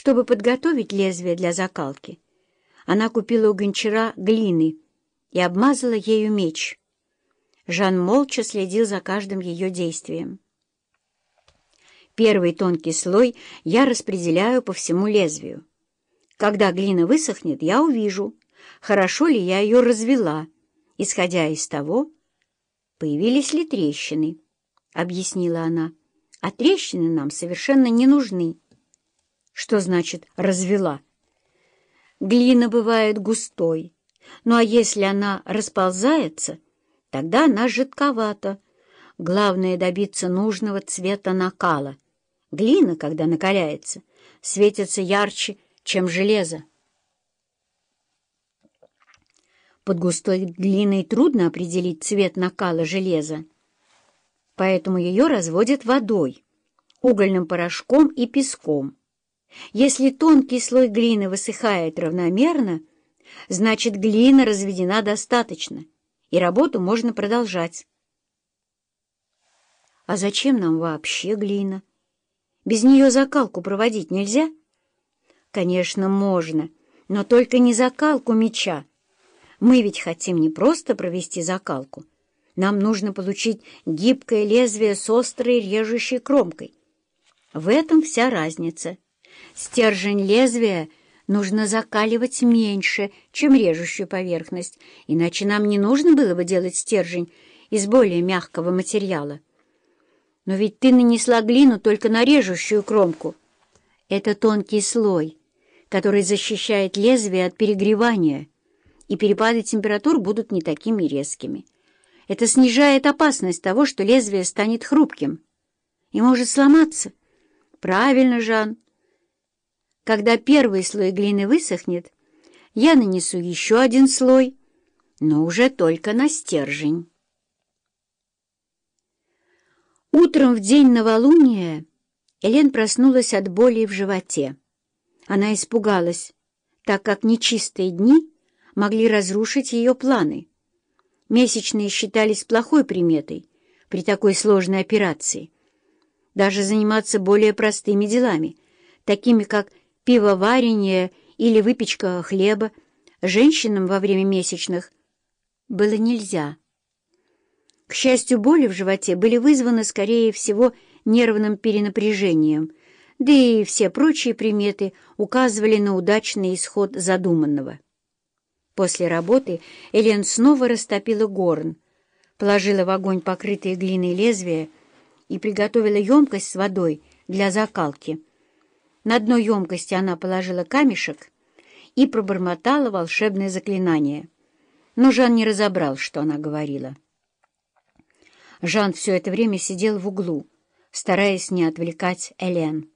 Чтобы подготовить лезвие для закалки, она купила у гончара глины и обмазала ею меч. Жан молча следил за каждым ее действием. Первый тонкий слой я распределяю по всему лезвию. Когда глина высохнет, я увижу, хорошо ли я ее развела, исходя из того, появились ли трещины, — объяснила она. А трещины нам совершенно не нужны. Что значит «развела»? Глина бывает густой, ну а если она расползается, тогда она жидковата. Главное — добиться нужного цвета накала. Глина, когда накаляется, светится ярче, чем железо. Под густой глиной трудно определить цвет накала железа, поэтому ее разводят водой, угольным порошком и песком. Если тонкий слой глины высыхает равномерно, значит глина разведена достаточно, и работу можно продолжать. А зачем нам вообще глина? Без нее закалку проводить нельзя? Конечно, можно, но только не закалку меча. Мы ведь хотим не просто провести закалку. Нам нужно получить гибкое лезвие с острой режущей кромкой. В этом вся разница. Стержень лезвия нужно закаливать меньше, чем режущую поверхность, иначе нам не нужно было бы делать стержень из более мягкого материала. Но ведь ты нанесла глину только на режущую кромку. Это тонкий слой, который защищает лезвие от перегревания, и перепады температур будут не такими резкими. Это снижает опасность того, что лезвие станет хрупким и может сломаться. Правильно, Жан. Когда первый слой глины высохнет, я нанесу еще один слой, но уже только на стержень. Утром в день новолуния Элен проснулась от боли в животе. Она испугалась, так как нечистые дни могли разрушить ее планы. Месячные считались плохой приметой при такой сложной операции. Даже заниматься более простыми делами, такими как пивоварение или выпечка хлеба, женщинам во время месячных было нельзя. К счастью, боли в животе были вызваны, скорее всего, нервным перенапряжением, да и все прочие приметы указывали на удачный исход задуманного. После работы Элен снова растопила горн, положила в огонь покрытые глиной лезвия и приготовила емкость с водой для закалки. На дно емкости она положила камешек и пробормотала волшебное заклинание. Но Жан не разобрал, что она говорила. Жан все это время сидел в углу, стараясь не отвлекать Элен.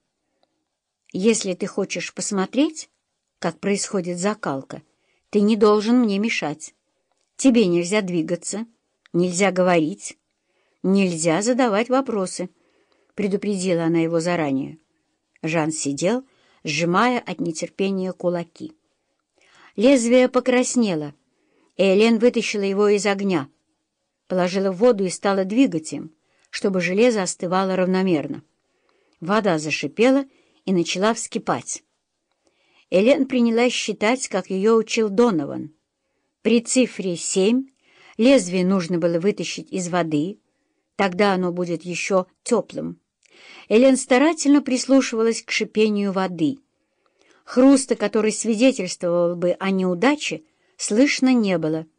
«Если ты хочешь посмотреть, как происходит закалка, ты не должен мне мешать. Тебе нельзя двигаться, нельзя говорить, нельзя задавать вопросы», — предупредила она его заранее. Жан сидел, сжимая от нетерпения кулаки. Лезвие покраснело, и Элен вытащила его из огня — положила в воду и стала двигать им, чтобы железо остывало равномерно. Вода зашипела и начала вскипать. Элен принялась считать, как ее учил Донован. При цифре семь лезвие нужно было вытащить из воды, тогда оно будет еще теплым. Элен старательно прислушивалась к шипению воды. Хруста, который свидетельствовал бы о неудаче, слышно не было —